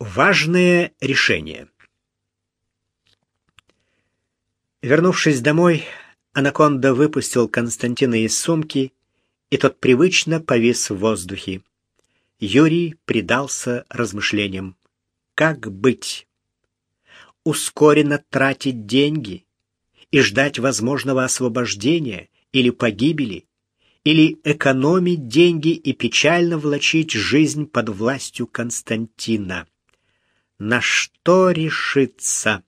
Важное решение. Вернувшись домой, Анаконда выпустил Константина из сумки, и тот привычно повис в воздухе. Юрий предался размышлениям. Как быть? Ускоренно тратить деньги и ждать возможного освобождения или погибели? Или экономить деньги и печально влачить жизнь под властью Константина? На что решиться?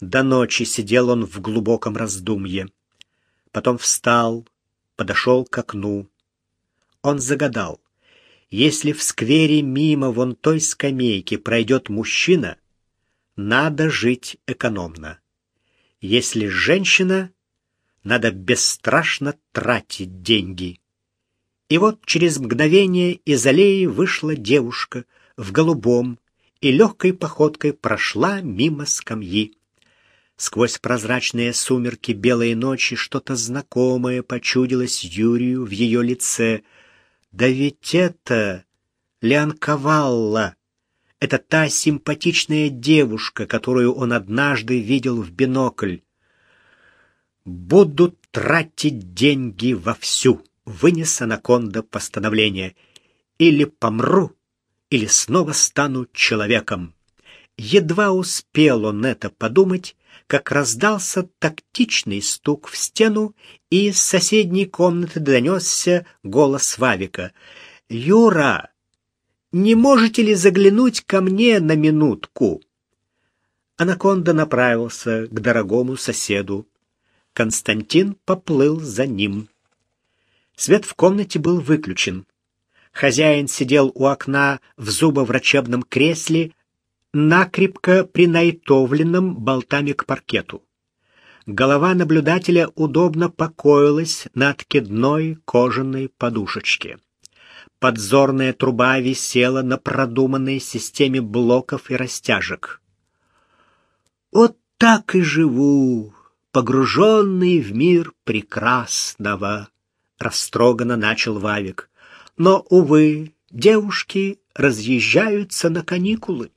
До ночи сидел он в глубоком раздумье. Потом встал, подошел к окну. Он загадал. Если в сквере мимо вон той скамейки пройдет мужчина, надо жить экономно. Если женщина, надо бесстрашно тратить деньги. И вот через мгновение из аллеи вышла девушка в голубом, и легкой походкой прошла мимо скамьи. Сквозь прозрачные сумерки белой ночи что-то знакомое почудилось Юрию в ее лице. Да ведь это Леонковалла, это та симпатичная девушка, которую он однажды видел в бинокль. «Буду тратить деньги вовсю», — вынес анаконда постановление. «Или помру, или снова стану человеком. Едва успел он это подумать, как раздался тактичный стук в стену, и из соседней комнаты донесся голос Вавика. «Юра, не можете ли заглянуть ко мне на минутку?» Анаконда направился к дорогому соседу. Константин поплыл за ним. Свет в комнате был выключен. Хозяин сидел у окна в зубоврачебном кресле, накрепко принайтовленном болтами к паркету. Голова наблюдателя удобно покоилась на откидной кожаной подушечке. Подзорная труба висела на продуманной системе блоков и растяжек. «Вот так и живу, погруженный в мир прекрасного», — растроганно начал Вавик. Но, увы, девушки разъезжаются на каникулы.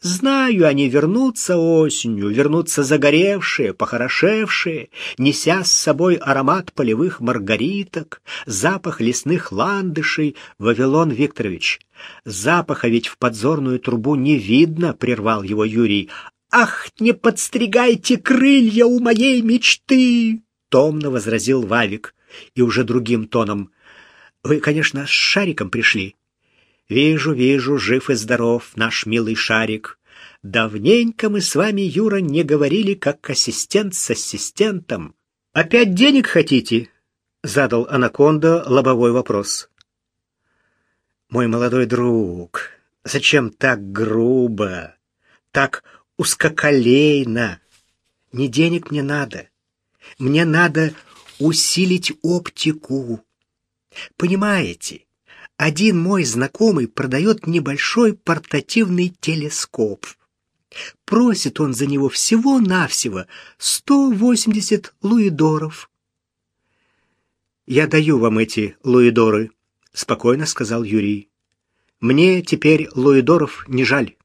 Знаю, они вернутся осенью, вернутся загоревшие, похорошевшие, неся с собой аромат полевых маргариток, запах лесных ландышей, Вавилон Викторович. Запаха ведь в подзорную трубу не видно, прервал его Юрий. Ах, не подстригайте крылья у моей мечты, томно возразил Вавик и уже другим тоном. Вы, конечно, с шариком пришли. Вижу, вижу, жив и здоров наш милый шарик. Давненько мы с вами, Юра, не говорили как ассистент с ассистентом. Опять денег хотите? задал анаконда лобовой вопрос. Мой молодой друг, зачем так грубо, так узкоколейно? Не денег мне надо. Мне надо усилить оптику. Понимаете, один мой знакомый продает небольшой портативный телескоп. Просит он за него всего-навсего 180 луидоров. «Я даю вам эти луидоры», — спокойно сказал Юрий. «Мне теперь луидоров не жаль».